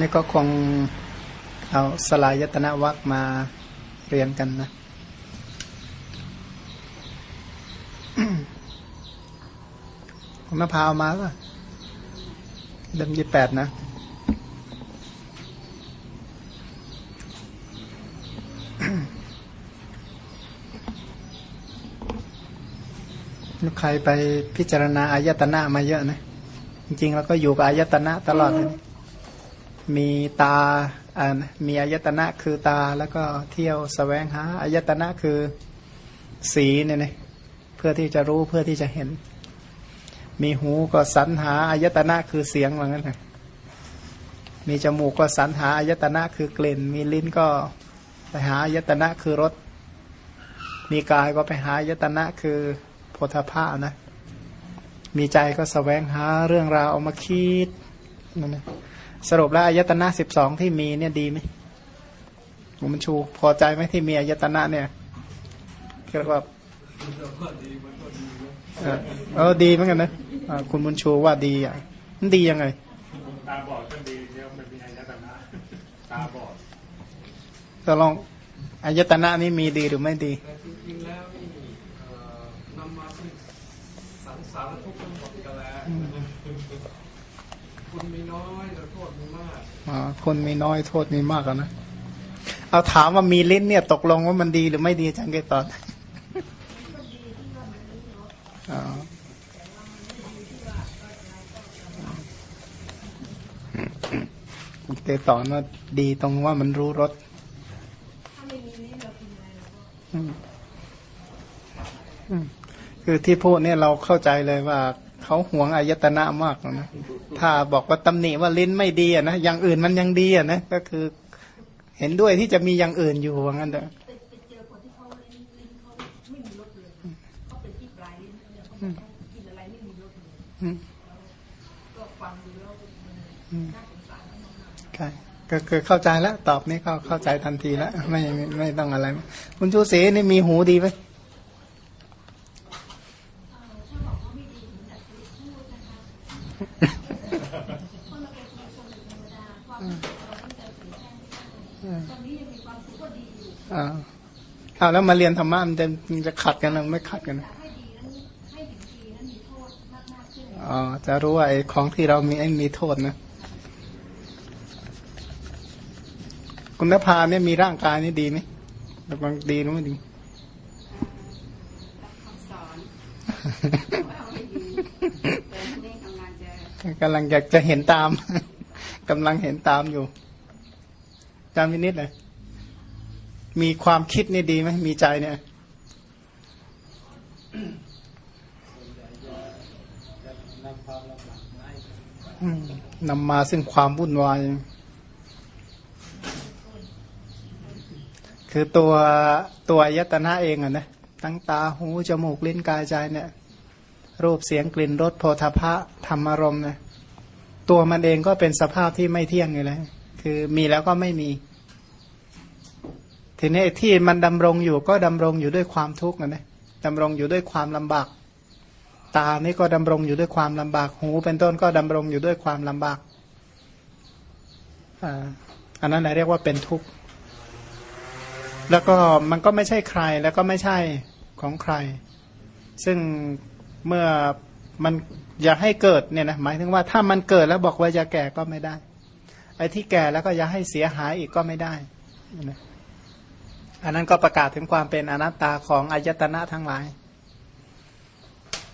นี่ก็คงเอาสลายยตนะวักมาเรียนกันนะผมมาพาเอามาป่ะเล่มยี่แปดนะใครไปพิจารณาอายตนะมาเยอะนะ จริงๆ แล้วก็อยู่กับอายตนะตลอดเลย มีตาอ่ามีอายตนะคือตาแล้วก็เที่ยวสแสวงหาอายตนะคือสีเนี่ยนะเพื่อที่จะรู้เพื่อที่จะเห็น มีหูก็สรรหาอายตนะคือเสียงว่างั้นเลยมีจมูกก็สรรหาอายตนะคือกลิ่น มีลิ้นก็ไปหาอายตนะคือรสมีกายก็ไปหาอายตนะคือโพธาภาพนะ มีใจก็สแสวงหาเรื่องราวเอามาคิดนั่นนะ สรุปแล้วอายตนะสิบสองที่มีเนี่ยดีไหมมันชู พอใจไหมที่มีอายตนะเนี่ยเรียกว่าเออดีเหมือนกันนะคุณบุญชูว่าดีอะมันดียังไงตาบอดก็ดีเนี่ยมันมีอายตนะตาบอดก็ลองอายตนะนี่มีดีหรือไม่ดี แต่จริงๆแล้วนี่เอ่อนำมาซึ่งสังสารทุกข์ทั้งหมดกันแล้วคุณมีน้อยแต่โทษมีมาก อ๋อ คนมีน้อยโทษมีมากนะ เอาถามว่ามีลิ้นเนี่ย ตกลงว่ามันดีหรือไม่ดีจังเกตตอนเกตอนว่าดีตรงว่ามันรู้รสคือที่พูดเนี่ยเราเข้าใจเลยว่า เขาห่วงอายตนะมากนะถ้าบอกว่าตำหนิว่าลิ้นไม่ดีอะนะอย่างอื่นมันยังดีอะนะก็คือเห็นด้วยที่จะมีอย่างอื่นอยู่ว่างั้นเถอะเจอคนที่เขาลิ้นเขาไม่มีรสเลยเขาเป็นที่ปลายลิ้นเนี่ยกินอะไรไม่มีรสเลยใช่เกใช่ก็คือเข้าใจแล้ว ตอบนี่ก็เข้าใจทันทีแล้วไม่ไม่ไม่ต้องอะไร คุณชูศรีนี่มีหูดีไหม อ่าเอาแล้วมาเรียนธรรมะมันจะมันจะขัดกันหรือไม่ขัดกันอ๋อจะรู้ว่าไอ้ของที่เรามีไอ้มีโทษนะคุณนภาเนี่ยมีร่างกายนี่ดีไหมกำลังดีหรือไม่ดี คำสอนว่าไม่ดีแต่นี่กำลังจะ กำลังอยากจะเห็นตามกำลังเห็นตามอยู่จำนิดนิดเลยมีความคิดนี่ดีไหมมีใจเนี่ยนำมาซึ่งความวุ่นวาย คือตัวตัวยตนะเองอะนะ ตั้งตาหูจมูกลิ้นกายใจเนี่ย รูปเสียงกลิ่นรสโพธาภะธรรมารมณ์นี่ยตัวมันเองก็เป็นสภาพที่ไม่เที่ยงอยู่แล้วคือมีแล้วก็ไม่มี ทีนี้ที่มันดำรงอยู่ก็ดำรงอยู่ด้วยความทุกข์นะนะดำรงอยู่ด้วยความลำบาก ตานี่ก็ดำรงอยู่ด้วยความลำบาก หู เป็นต้นก็ดำรงอยู่ด้วยความลำบากอันนั้นแหละเรียกว่าเป็นทุกข์ แล้วก็มันก็ไม่ใช่ใครแล้วก็ไม่ใช่ของใคร ซึ่ง เมื่อมันอย่าให้เกิดเนี่ยนะหมายถึงว่าถ้ามันเกิดแล้วบอกว่าจะแก่ก็ไม่ได้ ไอ้ที่แก่แล้วก็อย่าให้เสียหายอีกก็ไม่ได้นะอันนั้นก็ประกาศถึงความเป็นอนัตตาของอายตนะทั้งหลาย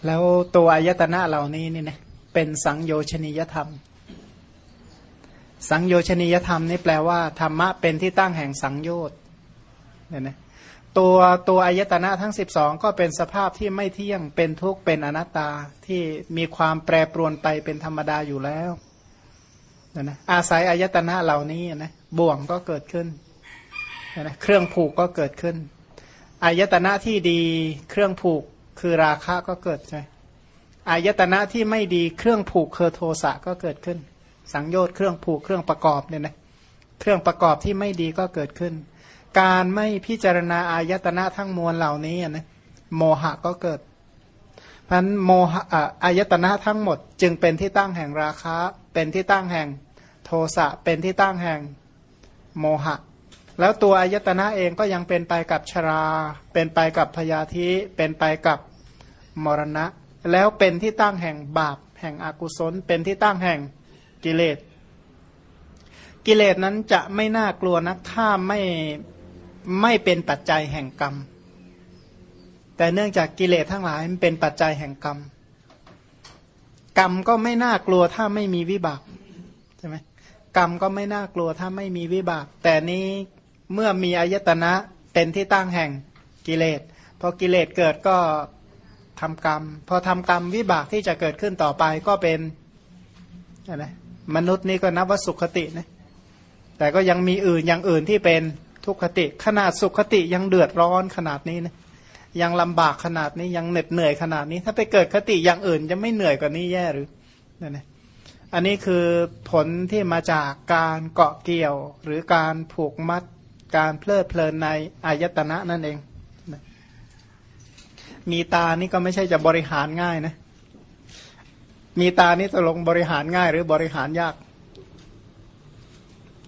แล้วตัวอายตนะเหล่านี้นี่นะเป็นสังโยชนียธรรม สังโยชนียธรรมนี่แปลว่าธรรมะเป็นที่ตั้งแห่งสังโยชน์เนี่ยนะ ตัวตัวอายตนะทั้ง 12 ก็เป็นสภาพที่ไม่เที่ยงเป็นทุกข์เป็นอนัตตาที่มีความแปรปรวนไปเป็นธรรมดาอยู่แล้วนะนะอาศัยอายตนะเหล่านี้นะบ่วงก็เกิดขึ้นนะนะเครื่องผูกก็เกิดขึ้นอายตนะที่ดีเครื่องผูกคือราคะก็เกิดใช่อายตนะที่ไม่ดีเครื่องผูกคือโทสะก็เกิดขึ้น สังโยชน์เครื่องผูกเครื่องประกอบเนี่ยนะเครื่องประกอบที่ไม่ดีก็เกิดขึ้น การไม่พิจารณาอายตนะทั้งมวลเหล่านี้นะโมหะก็เกิดเพราะฉะนั้นโมหะอายตนะทั้งหมด จึงเป็นที่ตั้งแห่งราคะ เป็นที่ตั้งแห่งโทโทสะเป็นที่ตั้งแห่งโมหะ แล้วตัวอายตนะเองก็ยังเป็นไปกับชรา เป็นไปกับพยาธิเป็นไปกับมรณะ แล้วเป็นที่ตั้งแห่งบาป แห่งอกุศล เป็นที่ตั้งแห่งกิเลส กิเลสนั้นจะไม่น่ากลัวนักถ้าไม่ ไม่เป็นปัจจัยแห่งกรรม แต่เนื่องจากกิเลสทั้งหลายมันเป็นปัจจัยแห่งกรรม กรรมก็ไม่น่ากลัวถ้าไม่มีวิบากใช่ไหมกรรมก็ไม่น่ากลัวถ้าไม่มีวิบาก แต่นี้เมื่อมีอายตนะเป็นที่ตั้งแห่งกิเลสพอกิเลสเกิดก็ทำกรรม พอทำกรรมวิบากที่จะเกิดขึ้นต่อไปก็เป็นอะไรมนุษย์นี่ก็นับว่าสุขตินะแต่ก็ยังมีอื่นอย่างอื่นที่เป็น ทุกขติ ขนาดสุขติยังเดือดร้อนขนาดนี้นะยังลำบากขนาดนี้ยังเหน็ดเหนื่อยขนาดนี้ ถ้าไปเกิดคติอย่างอื่นจะไม่เหนื่อยกว่านี้แย่หรือนั่นนะอันนี้คือผลที่มาจากการเกาะเกี่ยว หรือการผูกมัด การเพลิดเพลินในอายตนะนั่นเอง มีตานี่ก็ไม่ใช่จะบริหารง่ายนะ มีตานี่ตกลงบริหารง่าย หรือบริหารยาก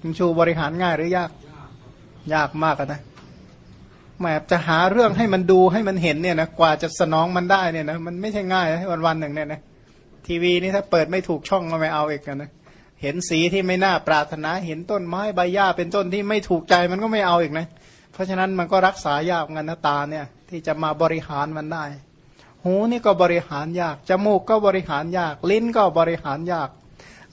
คุณชูบริหารง่ายหรือยาก ยากมากนะแหมจะหาเรื่องให้มันดูให้มันเห็นเนี่ยนะกว่าจะสนองมันได้เนี่ยนะมันไม่ใช่ง่ายนะวันวันหนึ่งเนี่ยนะทีวีนี่ถ้าเปิดไม่ถูกช่องก็ไม่เอาอีกกันนะเห็นสีที่ไม่น่าปรารถนา เห็นต้นไม้ใบหญ้าเป็นต้นที่ไม่ถูกใจมันก็ไม่เอาอีกนะ เพราะฉะนั้นมันก็รักษายากงันนะตาเนี่ย ที่จะมาบริหารมันได้ หูนี่ก็บริหารยากจมูกก็บริหารยาก ลิ้นก็บริหารยาก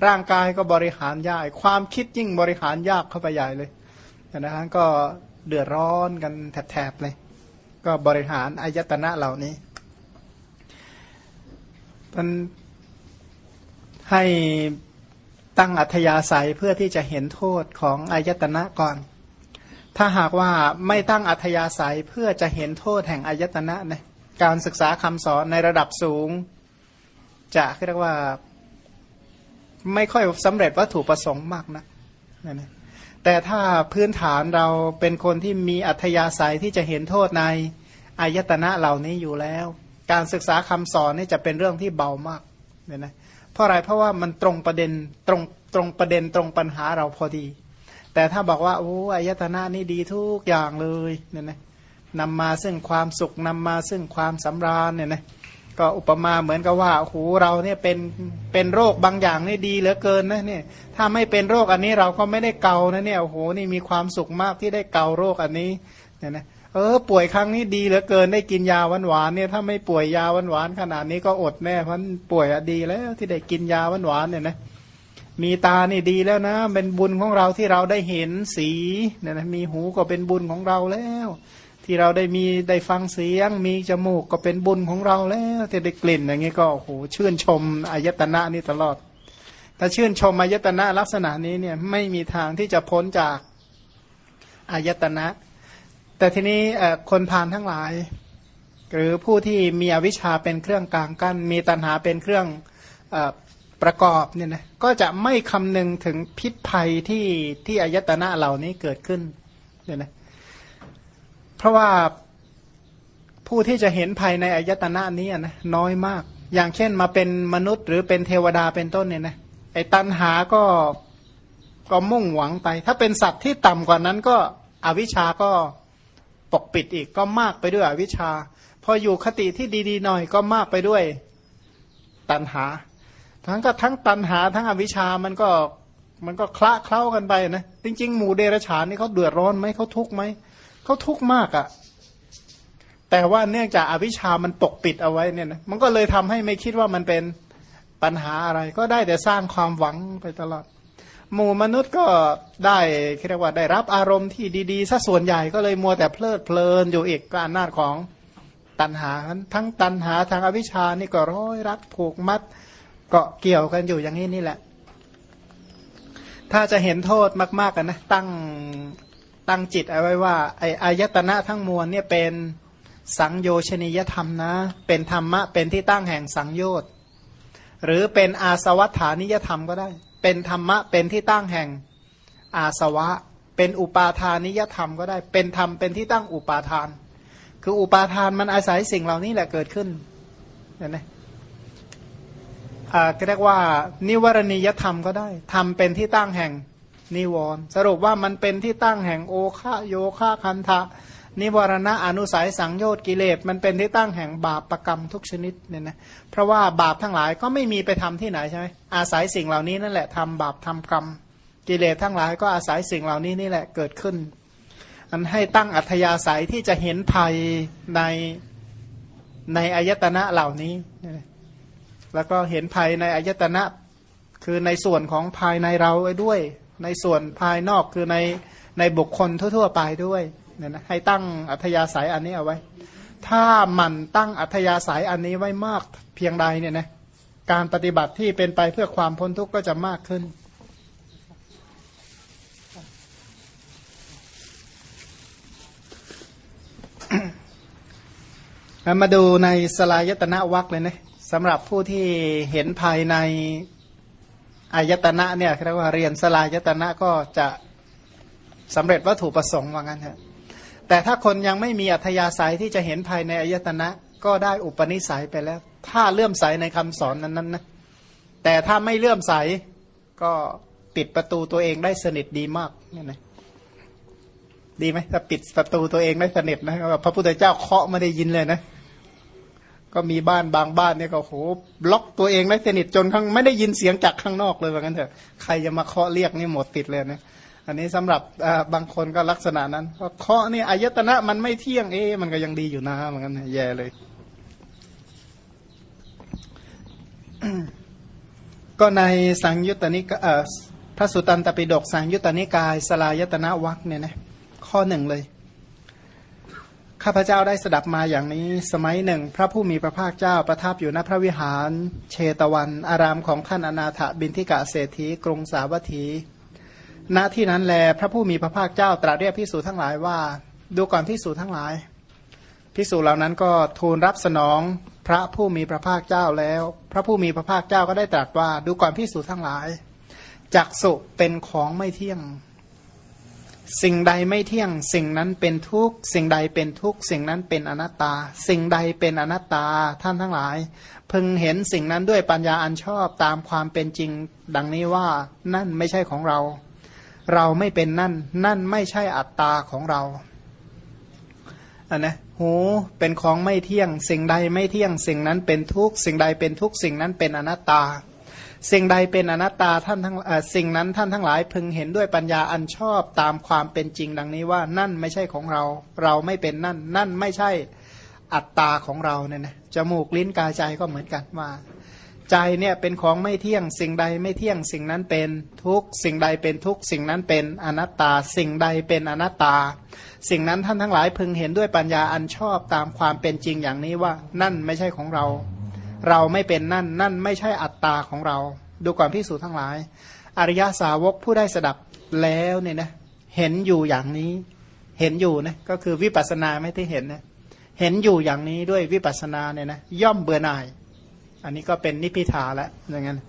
ร่างกายก็บริหารยาก ความคิดยิ่งบริหารยากเข้าไปใหญ่เลย นะฮะก็เดือดร้อนกันแถบๆเลย ก็บริหารอายตนะเหล่านี้มันให้ตั้งอัธยาศัยเพื่อที่จะเห็นโทษของอายตนะก่อน ถ้าหากว่าไม่ตั้งอัธยาศัยเพื่อจะเห็นโทษแห่งอายตนะนะการศึกษาคำสอนในระดับสูง จะเรียกว่า ไม่ค่อยสำเร็จวัตถุประสงค์มากนะนั่นนะ แต่ถ้าพื้นฐานเราเป็นคนที่มีอัธยาศัยที่จะเห็นโทษในอายตนะเหล่านี้อยู่แล้ว การศึกษาคำสอนนี่จะเป็นเรื่องที่เบามากเนี่ยนะเพราะอะไรเพราะว่ามันตรงประเด็นตรงตรงประเด็นตรงปัญหาเราพอดี แต่ถ้าบอกว่าโอ้อายตนะนี่ดีทุกอย่างเลยเนี่ยนะนำมาซึ่งความสุขนำมาซึ่งความสำราญเนี่ยนะ ก็อุปมาเหมือนกับว่าโหเราเนี่ยเป็นเป็นโรคบางอย่างนี่ดีเหลือเกินนะเนี่ย ถ้าไม่เป็นโรคอันนี้เราก็ไม่ได้เกานะเนี่ยโอ้โหนี่มีความสุขมากที่ได้เกาโรคอันนี้เนี่ยนะเออป่วยครั้งนี้ดีเหลือเกินได้กินยาหวานหวานเนี่ยถ้าไม่ป่วยยาหวานหวานขนาดนี้ก็อดแน่เพราะป่วยอะดีแล้วที่ได้กินยาหวานหวานเนี่ยนะมีตานี่ดีแล้วนะ เป็นบุญของเราที่เราได้เห็นสีเนี่ยนะมีหูก็เป็นบุญของเราแล้ว ที่เราได้มีได้ฟังเสียง มีจมูกก็เป็นบุญของเราแล้วที่ได้กลิ่นอย่างนี้ก็โอ้โหชื่นชมอายตนะนี่ตลอด ถ้าชื่นชมอายตนะลักษณะนี้เนี่ยไม่มีทางที่จะพ้นจากอายตนะ แต่ทีนี้คนพานทั้งหลาย หรือผู้ที่มีอวิชชาเป็นเครื่องกลางกั้นมีตัณหาเป็นเครื่องอประกอบเนี่ยนะก็จะไม่คำนึงถึงพิษภัยที่ที่อายตนะเหล่านี้เกิดขึ้นเนี่ยนะ เพราะว่าผู้ที่จะเห็นภายในอายตนะนี้นะน้อยมาก อย่างเช่นมาเป็นมนุษย์ หรือเป็นเทวดาเป็นต้นเนี่ยนะไอ้ตันหาก็ก็มุ่งหวังไป ถ้าเป็นสัตว์ที่ต่ำกว่านั้นก็อวิชาก็ปกปิดอีกก็มากไปด้วยอวิชา พออยู่คติที่ดีๆหน่อยก็มากไปด้วยตันหา ทั้งก็ทั้งตันหาทั้งอวิชามันก็มันก็คละเคล้ากันไปนะจริง ๆ หมู่เดรฉานนี่เขาเดือดร้อนไหมเขาทุกข์ไหม เขาทุกข์มากอะ่ะ แต่ว่าเนื่องจากอาวิชามันปกปิดเอาไว้เนี่ยนะมันก็เลยทำให้ไม่คิดว่ามันเป็นปัญหาอะไร ก็ได้แต่สร้างความหวังไปตลอด หมู่มนุษย์ก็ได้เรียกว่าได้รับอารมณ์ที่ดีๆซะส่วนใหญ่ก็เลยมัวแต่เพลิดเพลินอยู่อีกก็อำนาจของตัณหาทั้งตัณหาทางอวิชานี่ก็ร้อยรัดผูกมัดเกาะเกี่ยวกันอยู่อย่างนี้นี่แหละ ถ้าจะเห็นโทษมากๆกันนะ ตั้ง ตั้งจิตเอาไว้ว่าไออายตนะทั้งมวลเนี่ยเป็นสังโยชนิยธรรมนะ เป็นธรรมะเป็นที่ตั้งแห่งสังโยชน์หรือเป็นอาสวัฏฐานิยธรรมก็ได้ เป็นธรรมะเป็นที่ตั้งแห่งอาสวะ เป็นอุปาทานิยธรรมก็ได้ เป็นธรรมเป็นที่ตั้งอุปาทาน คืออุปาทานมันอาศัยสิ่งเหล่านี้แหละเกิดขึ้นเห็นไหมอ่าก็เรียกว่า นิวรณียธรรมก็ได้ทำเป็นที่ตั้งแห่ง นิวรณ์สรุปว่ามันเป็นที่ตั้งแห่งโอคะโยคะคันทะ นิวรณะอนุสัยสังโยชน์กิเลส มันเป็นที่ตั้งแห่งบาปประกรรมทุกชนิดเนี่ยนะเพราะว่าบาปทั้งหลายก็ไม่มีไปทำที่ไหนใช่ไหมอาศัยสิ่งเหล่านี้นั่นแหละทำบาปทำกรรมกิเลสทั้งหลายก็อาศัยสิ่งเหล่านี้นี่แหละเกิดขึ้นอันให้ตั้งอัธยาศัยที่จะเห็นภัยในในอายตนะเหล่านี้ แล้วก็เห็นภัยในอายตนะ คือในส่วนของภายในเราไว้ด้วย ในส่วนภายนอกคือในในบุคคลทั่ว ๆ ไปด้วยเนี่ยนะให้ตั้งอัธยาศัยอันนี้เอาไว้ ถ้ามันตั้งอัธยาศัยอันนี้ไว้มากเพียงใดเนี่ยนะการปฏิบัติที่เป็นไปเพื่อความพ้นทุกข์ก็จะมากขึ้น มาดูในสลายตนะวักเลยนะสำหรับผู้ที่เห็นภายใน อายตนะเนี่ยเรียกว่าเรียนสลายตนะก็จะสำเร็จวัตถุประสงค์ว่างั้นเถอะแต่ถ้าคนยังไม่มีอัธยาศัยที่จะเห็นภายในอายตนะ ก็ได้อุปนิสัยไปแล้ว ถ้าเลื่อมใสในคำสอนนั้นๆนะแต่ถ้าไม่เลื่อมใสก็ปิดประตูตัวเองได้สนิทดีมากนี่นะดีไหมถ้าปิดประตูตัวเองได้สนิทนะพระพุทธเจ้าเคาะไม่ได้ยินเลยนะ ก็มีบ้านบางบ้านเนี่ยก็โหล็อกตัวเองได้สนิทจนข้างไม่ได้ยินเสียงจากข้างนอกเลยว่างั้นเถอะใครจะมาเคาะเรียกนี่หมดติดเลยนะอันนี้สำหรับบางคนก็ลักษณะนั้นเพราะเคาะนี่อายตนะมันไม่เที่ยงเอ๊มันก็ยังดีอยู่นะเหมือนกันแย่เลย ก็ในสังยุตตนิกพระสุตตันตปิฎกสังยุตตนิกายสลายตนะวักเนี่ยนะข้อหนึ่งเลย ข้าพเจ้าได้สดับมาอย่างนี้ สมัยหนึ่ง พระผู้มีพระภาคเจ้าประทับอยู่ณพระวิหาร เชตวัน อารามของท่านอนาถบินทิกะเศรษฐีกรุงสาวัตถี ณที่นั้นแล พระผู้มีพระภาคเจ้าตรัสเรียกพิสูจทั้งหลายว่า ดูก่อนพิสูจทั้งหลายพิสูจเหล่านั้นก็ทูลรับสนองพระผู้มีพระภาคเจ้าแล้ว พระผู้มีพระภาคเจ้าก็ได้ตรัสว่า ดูก่อนพิสูจทั้งหลายจักสุเป็นของไม่เที่ยง สิ่งใดไม่เที่ยง สิ่งนั้นเป็นทุกสิ่งใดเป็นทุกสิ่งนั้นเป็นอนัตตา สิ่งใดเป็นอนัตตา ท่านทั้งหลาย พึงเห็นสิ่งนั้นด้วยปัญญาอันชอบตามความเป็นจริง ดังนี้ว่านั่นไม่ใช่ของเรา เราไม่เป็นนั่น นั่นไม่ใช่อัตตาของเราอันนะหูเป็นของไม่เที่ยง สิ่งใดไม่เที่ยง สิ่งนั้นเป็นทุกสิ่งใดเป็นทุกสิ่งนั้นเป็นอนัตตา สิ่งใดเป็นอนัตตาท่านทั้งสิ่งนั้นท่านทั้งหลายพึงเห็นด้วยปัญญาอันชอบตามความเป็นจริงดังนี้ว่านั่นไม่ใช่ของเรา เราไม่เป็นนั่น นั่นไม่ใช่อัตตาของเราเนี่ยนะจมูกลิ้นกายใจก็เหมือนกันว่าใจเนี่ยเป็นของไม่เที่ยงสิ่งใดไม่เที่ยงสิ่งนั้นเป็นทุกสิ่งใดเป็นทุกสิ่งนั้นเป็นอนัตตา สิ่งใดเป็นอนัตตา สิ่งนั้นท่านทั้งหลายพึงเห็นด้วยปัญญาอันชอบตามความเป็นจริงอย่างนี้ว่า นั่นไม่ใช่ของเรา เราไม่เป็นนั่นนั่นไม่ใช่อัตตาของเรา ดูก่อนพิสูจนทั้งหลาย อริยาสาวกผู้ได้สดับแล้วเนี่ยนะเห็นอยู่อย่างนี้ เห็นอยู่นะก็คือวิปัสสนาไม่ที่เห็นนะเห็นอยู่อย่างนี้ด้วยวิปัสนาเนี่ยนะย่อมเบื่อหน่าย อันนี้ก็เป็นนิพิทาแล้วอย่างนั้น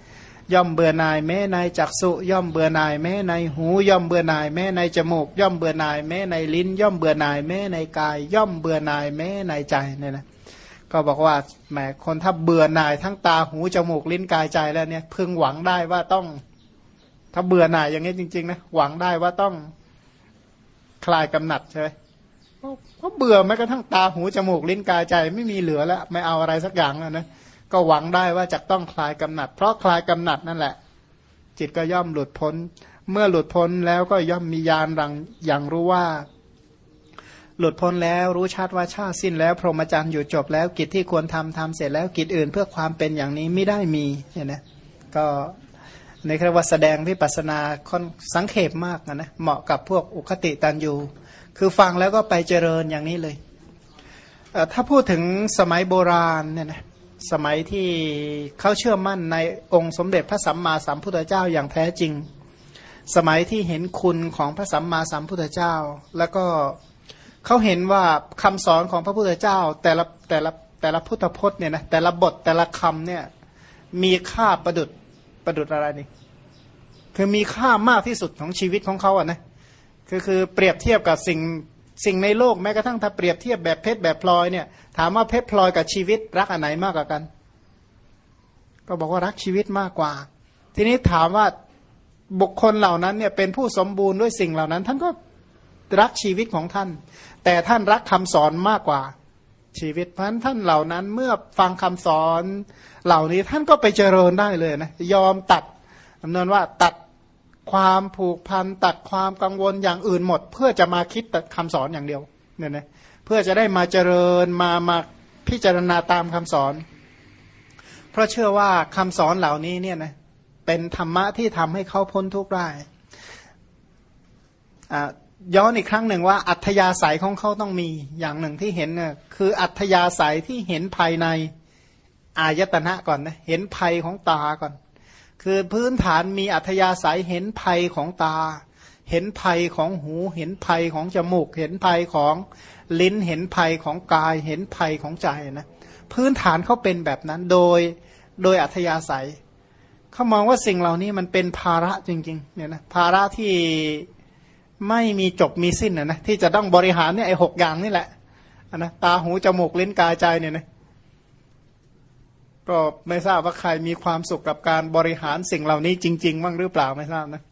ย่อมเบื่อหน่ายแม้ในจักสุย่อมเบื่อหน่ายแม้ในหู ย่อมเบื่อหน่ายแม้ในจมูก ย่อมเบื่อหน่ายแม้ในลิ้น ย่อมเบื่อหน่ายแม้ในกาย ย่อมเบื่อหน่ายแม้ในใจเนี่ยนะ ก็บอกว่าแหมคนถ้าเบื่อหน่ายทั้งตาหูจมูกลิ้นกายใจแล้วเนี่ยพึงหวังได้ว่าต้อง ถ้าเบื่อหน่ายอย่างนี้จริงๆนะหวังได้ว่าต้องคลายกำหนัดใช่ไหมเพราะเบื่อแม้กระทั่งตาหูจมูกลิ้นกายใจ ไม่มีเหลือแล้วไม่เอาอะไรสักอย่างแล้วนะก็หวังได้ว่าจะต้องคลายกำหนัด เพราะคลายกำหนัดนั่นแหละ จิตก็ย่อมหลุดพ้น เมื่อหลุดพ้นแล้วก็ย่อมมียานรังอย่างรู้ว่า หลุดพ้นแล้วรู้ชัดว่าชาติสิ้นแล้ว พรหมจรรย์อยู่จบแล้วกิจที่ควรทำทำเสร็จแล้วกิจอื่นเพื่อความเป็นอย่างนี้ไม่ได้มีเนี่ยนะก็ในคำว่าแสดงวิปัสนาค่อนสังเขปมากนะเหมาะกับพวกอุคติตันยูคือฟังแล้วก็ไปเจริญอย่างนี้เลยเถ้าพูดถึงสมัยโบราณเนี่ยนะสมัยที่เขาเชื่อมั่นในองค์สมเด็จพระสัมมาสัมพุทธเจ้าอย่างแท้จริง สมัยที่เห็นคุณของพระสัมมาสัมพุทธเจ้า แล้วก็ เขาเห็นว่าคำสอนของพระพุทธเจ้า แต่ละแต่ละแต่ละพุทธพจน์เนี่ยนะแต่ละบทแต่ละคำเนี่ยมีค่าประดุดประดุดอะไรนี่คือมีค่ามากที่สุดของชีวิตของเขาอะนะคือคือเปรียบเทียบกับสิ่งสิ่งในโลกแม้กระทั่งถ้าเปรียบเทียบแบบเพชรแบบพลอยเนี่ย ถามว่าเพชรพลอยกับชีวิตรักอันไหนมากกว่ากัน ก็บอกว่ารักชีวิตมากกว่า ทีนี้ถามว่าบุคคลเหล่านั้นเนี่ยเป็นผู้สมบูรณ์ด้วยสิ่งเหล่านั้น ท่านก็รักชีวิตของท่าน แต่ท่านรักคำสอนมากกว่าชีวิตเพราะนั้นท่านเหล่านั้นเมื่อฟังคำสอนเหล่านี้ท่านก็ไปเจริญได้เลยนะยอมตัดดำนินว่าตัดความผูกพันตัดความกังวลอย่างอื่นหมด เพื่อจะมาคิดแต่คำสอนอย่างเดียวเนี่ยนะเพื่อจะได้มาเจริญมามาพิจารณาตามคำสอน เพราะเชื่อว่าคำสอนเหล่านี้เนี่ยนะเป็นธรรมะที่ทำให้เขาพ้นทุกข์ได้อ่า ย้อนอีกครั้งหนึ่งว่า อัธยาศัยของเขาต้องมีอย่างหนึ่งที่เห็นน่ยคืออัธยาศัยที่เห็นภายในอายตนะก่อนนะเห็นภัยของตาก่อน คือพื้นฐานมีอัธยาศัยเห็นภัยของตา เห็นภัยของหู เห็นภัยของจมูก เห็นภัยของลิ้นเห็นภัยของกาย เห็นภัยของใจนะพื้นฐานเขาเป็นแบบนั้นโดยโดยอัธยาศัยเขามองว่าสิ่งเหล่านี้มันเป็นภาระจริงๆเนี่ยนะภาระที่ ไม่มีจบมีสิ้นนะนะที่จะต้องบริหารเนี่ยไอ้หกอย่างนี่แหละนะตาหูจมูกลิ้นกายใจเนี่ยนะก็ไม่ทราบว่าใครมีความสุขกับการบริหารสิ่งเหล่านี้จริงๆบ้างหรือเปล่าไม่ทราบนะ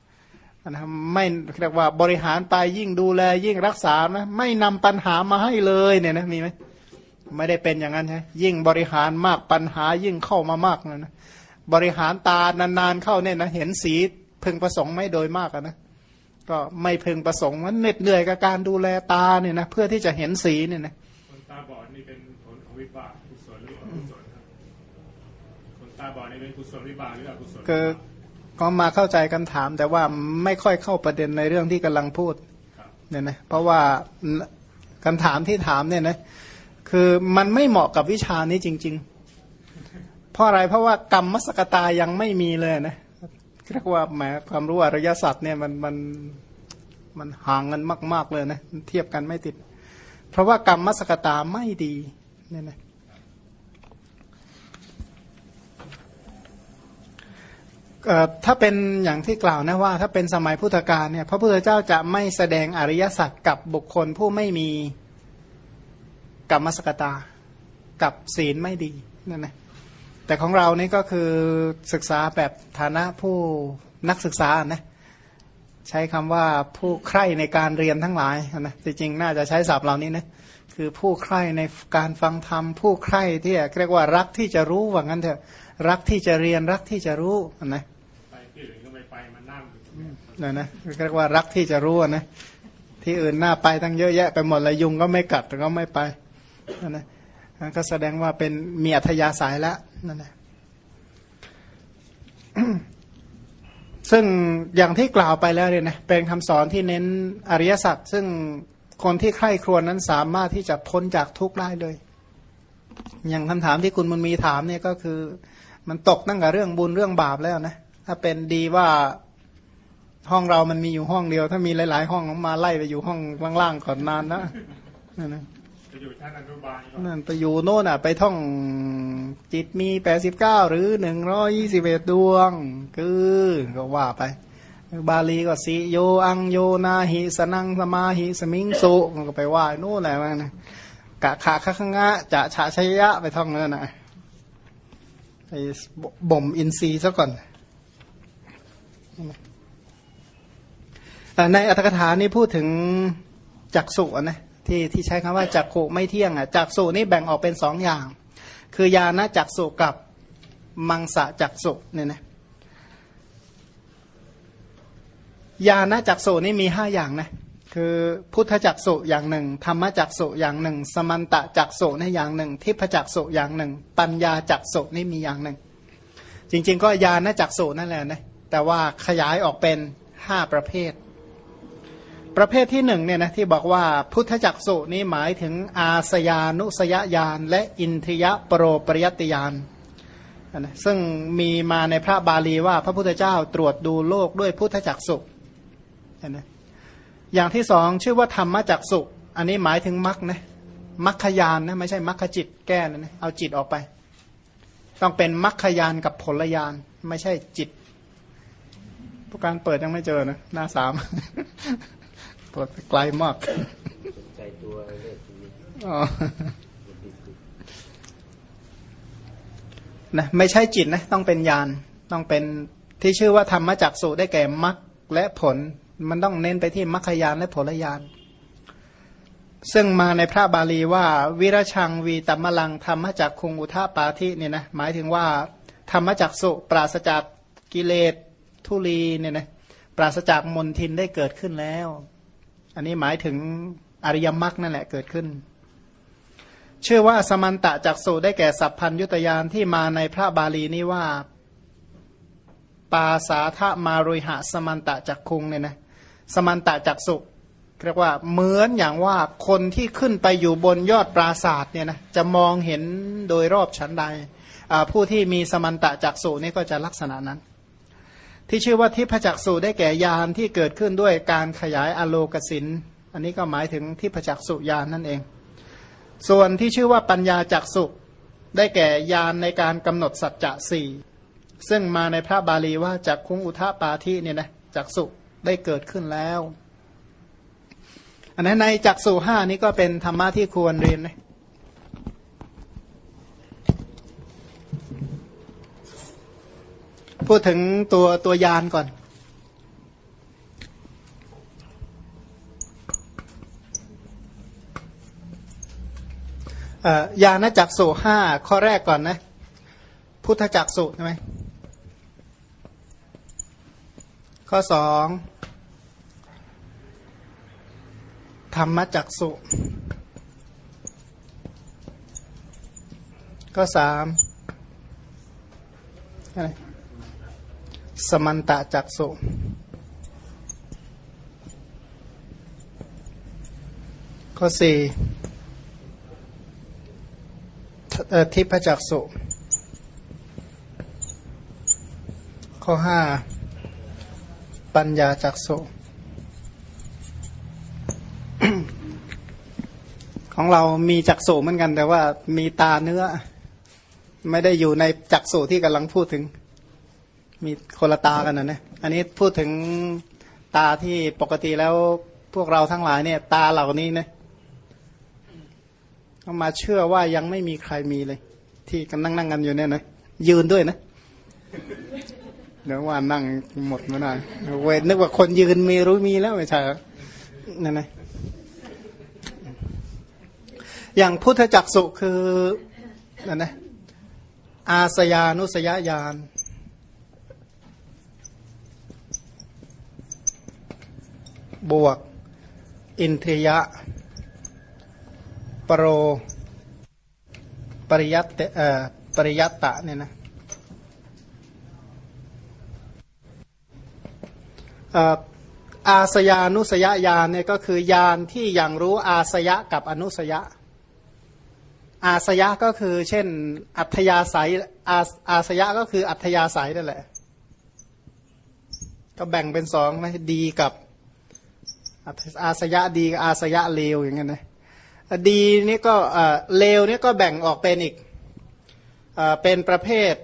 นะไม่เรียกว่าบริหารไปยิ่งดูแลยิ่งรักษานะไม่นำปัญหามาให้เลยเนี่ยนะมีไหมไม่ได้เป็นอย่างนั้นใช่ยิ่งบริหารมากปัญหายิ่งเข้ามามากนะบริหารตานานๆเข้าเนี่ยนะเห็นสีพึงประสงค์ไม่โดยมากนะ ก็ไม่พึงประสงค์มันเหน็ดเหนื่อยกับการดูแลตาเนี่ยนะเพื่อที่จะเห็นสีเนี่ยนะคนตาบอดนี่เป็นผลของวิบากกุศลหรืออกุศลครับคนตาบอดนี่เป็นกุศลวิบากหรืออกุศลวิบากคือก็มาเข้าใจกันถาม แต่ว่าไม่ค่อยเข้าประเด็นในเรื่องที่กำลังพูดครับเนี่ยนะเพราะว่าคำถามที่ถามเนี่ยนะคือมันไม่เหมาะกับวิชานี้จริง ๆ เพราะอะไรเพราะว่ากรรมมสกตายังไม่มีเลยนะ เรียกว่าแหมความรู้อริยสัจเนี่ยมันมันมันห่างกันมาก ๆเลยนะเทียบกันไม่ติด เพราะว่ากรรมมสกตาไม่ดีเนี่ยนะถ้าเป็นอย่างที่กล่าวนะว่า ถ้าเป็นสมัยพุทธกาลเนี่ยพระพุทธเจ้าจะไม่แสดงอริยสัจกับบุคคลผู้ไม่มีกรรมสกตากับศีลไม่ดีนั่นนะ แต่ของเรานี่ก็คือศึกษาแบบฐานะผู้นักศึกษานะใช้คำว่าผู้ใคร่ในการเรียนทั้งหลายนะจริงๆน่าจะใช้ศัพท์เหล่านี้นะคือผู้ใคร่ในการฟังธรรม ผู้ใคร่ที่เรียกว่ารักที่จะรู้ว่างั้นเถอะรักที่จะเรียนรักที่จะรู้นะไปที่อื่นก็ไม่ไปมานั่งอยู่ตรงนี้นะนะเรียกว่ารักที่จะรู้อะนะที่อื่นน่าไปตั้งเยอะแยะไปหมดเลยยุงก็ไม่กัดแต่ก็ไม่ไปนั่นนะนั่นก็แสดงว่าเป็นมีอัธยาศัยแล้ว นั่นนะซึ่งอย่างที่กล่าวไปแล้วเนี่ยนะเป็นคำสอนที่เน้นอริยสัจซึ่งคนที่ใคร่ครวญนั้นสามารถที่จะพ้นจากทุกข์ได้เลย อย่างคำถามที่คุณมันมีถามเนี่ยก็คือ มันตกตั้งแต่เรื่องบุญเรื่องบาปแล้วนะถ้าเป็นดีว่าห้องเรามันมีอยู่ห้องเดียว ถ้ามีหลาย ๆ ห้องมาไล่ไปอยู่ห้องล่างๆก่อนนานนะนั่นนะจะอยู่ชั้นอนุบาลก็นั่นไปอยู่โน่นอะ ไปท่อง จิตมีแปดสิบเก้าหรือหนึ่งร้อยี่สิบเอ็ดดวง คือก็ว่าไป บาลีก็สิโยอังโยนาหิสนังสมาหิสมิงสุมันก็ไปว่าโน่นแหละมันนะกะขาคะขงะจะฉะชัยยะไปท่องนั่นนะไปบ่มอินทรีย์ซะก่อนในอัตถกถานี่พูดถึงจักสุนะที่ที่ใช้คำว่าจักขุไม่เที่ยงอะจักสุนี่แบ่งออกเป็นสองอย่าง คือยานะจักสุกับมังสะจักสุเนี่ยนะยานะจักสุนี่มีห้าอย่างนะคือพุทธจักสุอย่างหนึ่ง ธรรมจักสุอย่างหนึ่ง สมันตะจักสุนี่อย่างหนึ่ง ทิพจักสุอย่างหนึ่ง ปัญญาจักสุนี่มีอย่างหนึ่ง จริง ๆ ก็ยานะจักสุนั่นแหละนะแต่ว่าขยายออกเป็นห้าประเภท ประเภทที่หนึ่งเนี่ยนะที่บอกว่าพุทธจักสุนี่หมายถึงอาสยานุสยญาณและอินทยปโรปริยติญาณนะซึ่งมีมาในพระบาลีว่าพระพุทธเจ้าตรวจดูโลกด้วยพุทธจักสุนะอย่างที่สองชื่อว่าธรรมจักสุอันนี้หมายถึงมรรคนะมรรคยานนะไม่ใช่มรรคจิตแก้นะเอาจิตออกไป ต้องเป็นมรรคยานกับผลยานไม่ใช่จิตพวกการเปิดยังไม่เจอนะหน้าสาม เปิดไปไกลมากสนใจตัวเลขนี้อ๋อนะไม่ใช่จิตนะต้องเป็นญาณต้องเป็นที่ชื่อว่าธรรมจักสุได้แก่มรรคและผล มันต้องเน้นไปที่มรรคญาณและผลญาณซึ่งมาในพระบาลีว่า วิรชังวีตัมมลังธรรมจักคุงอุทาปาธิเนี่ยนะหมายถึงว่า ธรรมจักสุปราศจากกิเลสทุลีเนี่ยนะปราศจากมนทินได้เกิดขึ้นแล้ว อันนี้หมายถึงอริยมรรคนั่นแหละเกิดขึ้น เชื่อว่าสมันตะจักสุได้แก่สัพพัญยุตยานที่มาในพระบาลีนี้ว่า ปาสาทะมารุยหะสมันตะจักคุงเนี่ยนะสมันตะจักสุเรียกว่าเหมือนอย่างว่าคนที่ขึ้นไปอยู่บนยอดปราศาสตร์เนี่ยนะจะมองเห็นโดยรอบชั้นใดผู้ที่มีสมันตะจักสุนี่ก็จะลักษณะนั้น ที่ชื่อว่าทิพจักสุได้แก่ยานที่เกิดขึ้นด้วยการขยายอโลกสินอันนี้ก็หมายถึงทิพจักสุยานนั่นเอง ส่วนที่ชื่อว่าปัญญาจักสุได้แก่ยานในการกำหนดสัจจะสี่ซึ่งมาในพระบาลีว่าจักคุงอุทาปาทิเนี่ยนะจักสุได้เกิดขึ้นแล้ว อันนั้นในจักสุห้านี้ก็เป็นธรรมะที่ควรเรียนนะ พูดถึงตัวตัวยานก่อน ยานจักสุห้าข้อแรกก่อนนะ พุทธจักสุใช่ไหมข้อสองธรรมจักสุข้อสามอะไร สมันตะจักสุข้อสี่ทิพจักสุข้อห้าปัญญาจักสุของเรามีจักสุเหมือนกัน แต่ว่ามีตาเนื้อ ไม่ได้อยู่ในจักสุที่กำลังพูดถึง มีคนละตากันนะเนี่ยอันนี้พูดถึงตาที่ปกติแล้วพวกเราทั้งหลายเนี่ย ตาเหล่านี้เนี่ยก็มาเชื่อว่ายังไม่มีใครมีเลย ที่กันนั่งนั่งกันอยู่เนี่ยนะยืนด้วยนะเดี๋ยวว่านั่งหมดไมาหน่อยเวนึกว่าคนยืนมีรู้มีแล้วไม่ใช่นั่นนะอย่างพุทธจักสุคือนั่นนะอาสยานุสยญาณ บวก อินทรียะ ปรโร ปริยัตเอ่อปริยัตตะเนี่ยนะอาสยานุสยญาณเนี่ยก็คือยานที่ยังรู้อาสยะกับอนุสยะ อาสยะก็คือ เช่น อัธยาศัยอาอาสยะก็คืออัธยาศัยนั่นแหละ ก็แบ่งเป็นสองนะดีกับ อาสยะดีกับอาสยะเลวอย่างเงี้ยนะดีนี่ก็เลวนี่ก็แบ่งออกเป็นอีกเป็นประเภท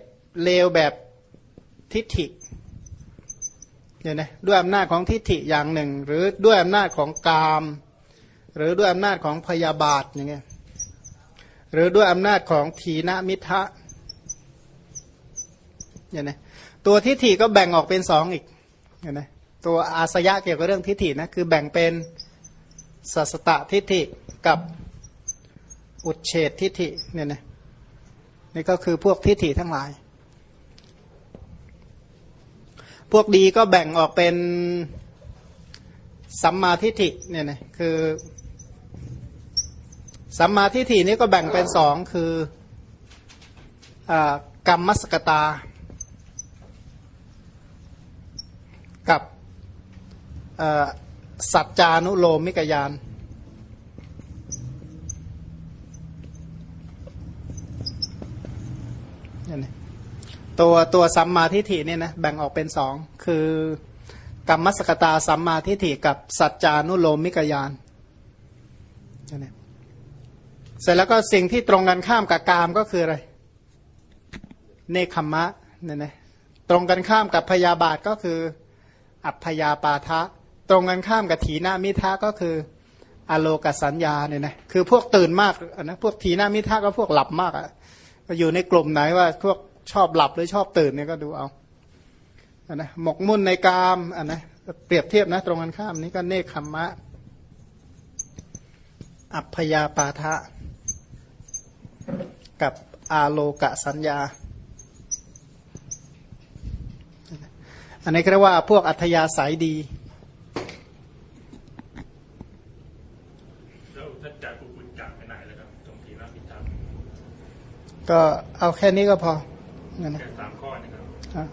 เลวแบบทิฏฐิเนี่ยนะด้วยอำนาจของทิฏฐิอย่างหนึ่ง หรือด้วยอำนาจของกาม หรือด้วยอำนาจของพยาบาทอย่างเงี้ยหรือด้วยอำนาจของทีนมิทะเนี่ยนะตัวทิฏฐิก็แบ่งออกเป็นสองอีกเนี่ยนะ ตัวอาสยะเกี่ยวกับเรื่องทิฏฐินะคือแบ่งเป็นสัสตทิฏฐิกับอุดเฉดทิฏฐิเนี่ยนะนี่ก็คือพวกทิฏฐิทั้งหลาย พวกดีก็แบ่งออกเป็นสัมมาทิฏฐิเนี่ยนะคือสัมมาทิฏฐินี้ก็แบ่งเป็นสองคือกรรมมสกตา กับ สัจจานุโลมิกยานตัวตัวสัมมาทิฏฐิเนี่ยนะแบ่งออกเป็นสองคือกรรมสกตาสัมมาทิฏฐิกับสัจจานุโลมิกยานเสร็จแล้วก็สิ่งที่ตรงกันข้ามกับกามก็คืออะไร เนคขมะเนี่ยนะตรงกันข้ามกับพยาบาทก็คือ อัพยาปาทะ ตรงกันข้ามกับถีนามิทะก็คืออโลกสัญญาเนี่ยนะคือพวกตื่นมากนะพวกถีนามิทะก็พวกหลับมากอะ่ะอยู่ในกลุ่มไหนว่าพวกชอบหลับหรือชอบตื่นเนี่ยก็ดูเอาอันนะหมกมุ่นในกามอันนะเปรียบเทียบนะ ตรงกันข้ามนี้ก็เนคขมมะ อัพยาปาทะ กับอาโลกะสัญญา อันนี้เรียกว่าพวกอัธยาศัยดี แล้วท่านจากกุกุลจากไปไหนแล้วครับตรงทีนักพิธาม ก็เอาแค่นี้ก็พอนะนะแค่สามข้อนะครับอะ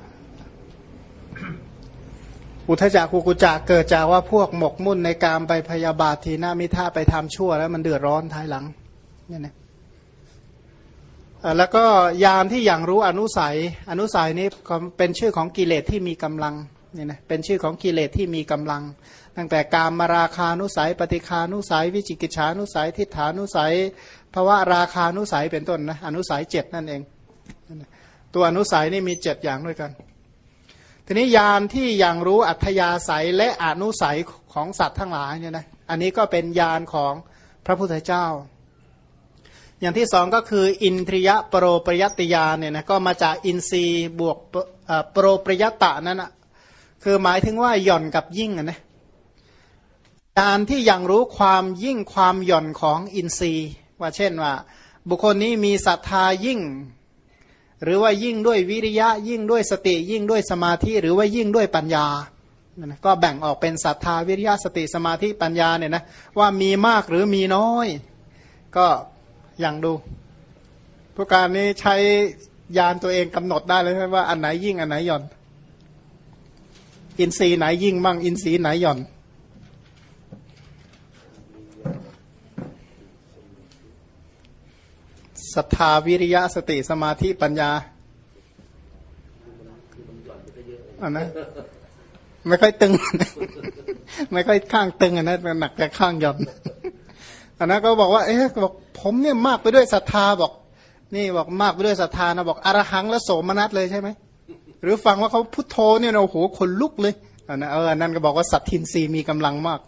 อุทจักกุกุจักเกิดจากว่าพวกหมกมุ่นในการไปพยาบาททีหน้ามิท่าไปทำชั่วแล้วมันเดือดร้อนภายหลังเนี่ยนะอะแล้วก็ยานที่อย่างรู้อนุสัย อนุสัยนี้ก็เป็นชื่อของกิเลสที่มีกำลังเนี่ยนะเป็นชื่อของกิเลสที่มีกำลัง ตั้งแต่การมาราคานุสัย ปฏิคานุสัย วิจิกิจฉานุสัย ทิฏฐานุสัย ภาะวะราคานุสัยเป็นต้นนะอนุสัยเจ็ดนั่นเอง ตัวอนุสัยนี่มีเจ็ดอย่างด้วยกัน ทีนี้ยานที่ยังรู้อัธยาศัยและอนุสัยของสัตว์ทั้งหลายเนี่ยนะอันนี้ก็เป็นยานของพระพุทธเจ้า อย่างที่สองก็คืออินทริยะโปรปริยติยานเนี่ยนะก็มาจากอินทรีย์บวกโปรปริยตะนั่นนะคือหมายถึงว่าหย่อนกับยิ่งอะนะยานที่ยังรู้ความยิ่งความหย่อนของอินทรีย์ ว่าเช่นว่า บุคคลนี้มีศรัทธายิ่ง หรือว่ายิ่งด้วยวิริยะยิ่งด้วยสติยิ่งด้วยสมาธิหรือว่ายิ่งด้วยปัญญาก็แบ่งออกเป็นศรัทธาวิริยะสติสมาธิปัญญาเนี่ยนะว่ามีมากหรือมีน้อย ก็อย่างดูผู้การนี้ใช้ยานตัวเองกำหนดได้เลยใช่ไหมว่าอันไหนยิ่งอันไหนหย่อน อินทรีย์ไหนยิ่งมั่งอินทรีย์ไหนหย่อน ศรัทธาวิริยะสติสมาธิปัญญาอันนั้นไม่ค่อยตึง ไม่ค่อยข้างตึงอันนั้นหนักแต่ข้างหย่อนอันนั้นก็บอกว่าเอ๊ะบอกผมเนี่ยมากไปด้วยศรัทธาบอก นี่บอกมากไปด้วยศรัทธานะบอกอรหังและโสมนัสเลยใช่ไหมหรือฟังว่าเขาพุทโธเนี่ยโอ้โหขนลุกเลยอันนั้นเออนนั้นก็บอกว่าสัตทินรีมีกำลังมาก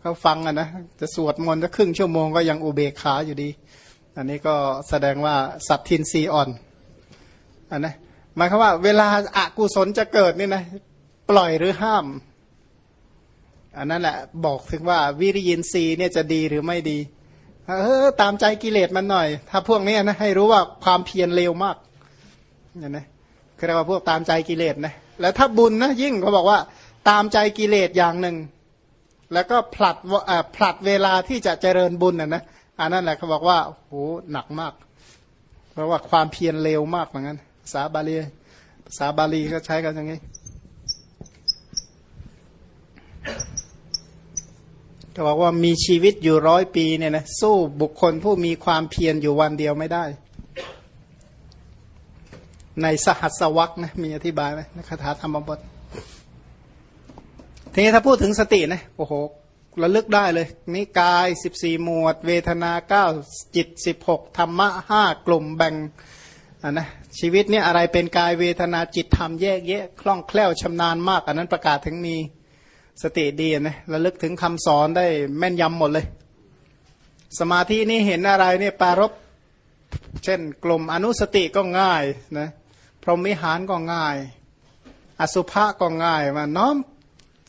เขาฟังอะนะจะสวดมนต์จะครึ่งชั่วโมงก็ยังอุเบกขาอยู่ดี อันนี้ก็แสดงว่าสัตทินรีอ่อนอันนะหมายความว่า เวลาอากุศลจะเกิดนี่นะปล่อยหรือห้าม อันนั้นแหละบอกถึงว่าวิริยินทรีย์เนี่ยจะดีหรือไม่ดีเออตามใจกิเลสมันหน่อย ถ้าพวกนี้นะให้รู้ว่าความเพียรเร็วมากเห็นไหมคือเรียกว่าพวกตามใจกิเลสนะแล้วถ้าบุญนะยิ่งเขาบอกว่า ตามใจกิเลสอย่างหนึ่ง แล้วก็ผลัดผลัดเวลาที่จะเจริญบุญนะนะ อันนั้นแหละเขาบอกว่าโหหนักมาก เพราะว่าความเพียรเร็วมากเหมือนกันภาษาบาลีภาษาบาลีก็ใช้กันอย่างนี้ก็บอกว่ามีชีวิตอยู่ร้อยปีเนี่ยนะสู้บุคคลผู้มีความเพียรอยู่วันเดียวไม่ได้ ในสหัสวักนะมีอธิบายไหมคาถาธรรมบททีนี้ถ้าพูดถึงสตินะโอ้โห ระลึกได้เลยนี่กายสิบสี่หมวด เวทนาเก้าจิตสิบหกธรรมะห้ากลุ่มแบ่งอะนะชีวิตเนี่ยอะไรเป็นกายเวทนาจิตธรรมแยกแยะคล่องแคล่วชำนาญมาก อันนั้นประกาศถึงมีสติดีนะระลึกถึงคำสอนได้แม่นยำหมดเลย สมาธินี่เห็นอะไรเนี่ยปารบเช่นกลุ่มอนุสติก็ง่ายนะพรหมิหารก็ง่าย อสุภะก็ง่ายมาน้อม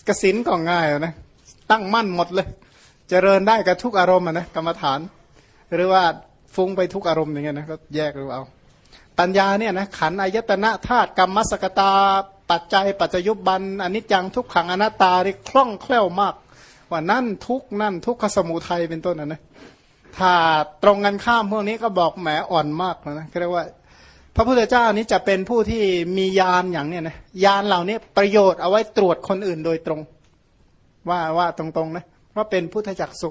กสินก็ง่ายนะ ตั้งมั่นหมดเลย เจริญได้กับทุกอารมณ์นะกรรมฐาน หรือว่าฟุ้งไปทุกอารมณ์อย่างเงี้ยนะก็แยกดูเอา ปัญญาเนี่ยนะขันอายตนะธาตุกรรมสกตา ปัจจัย ปัจจยุบันอนิจจังทุกขังอนัตตานี่คล่องแคล่วมาก ว่านั่นทุกนั่นทุกขสมุทัยเป็นต้นนะนะถ้าตรงกันข้ามพวกนี้ก็บอกแหมอ่อนมากนะเรียกว่า พระพุทธเจ้านี้จะเป็นผู้ที่มียานอย่างเนี้ยนะยานเหล่านี้ประโยชน์เอาไว้ตรวจคนอื่นโดยตรง ว่าว่าตรงๆนะว่าเป็นพุทธจักสุ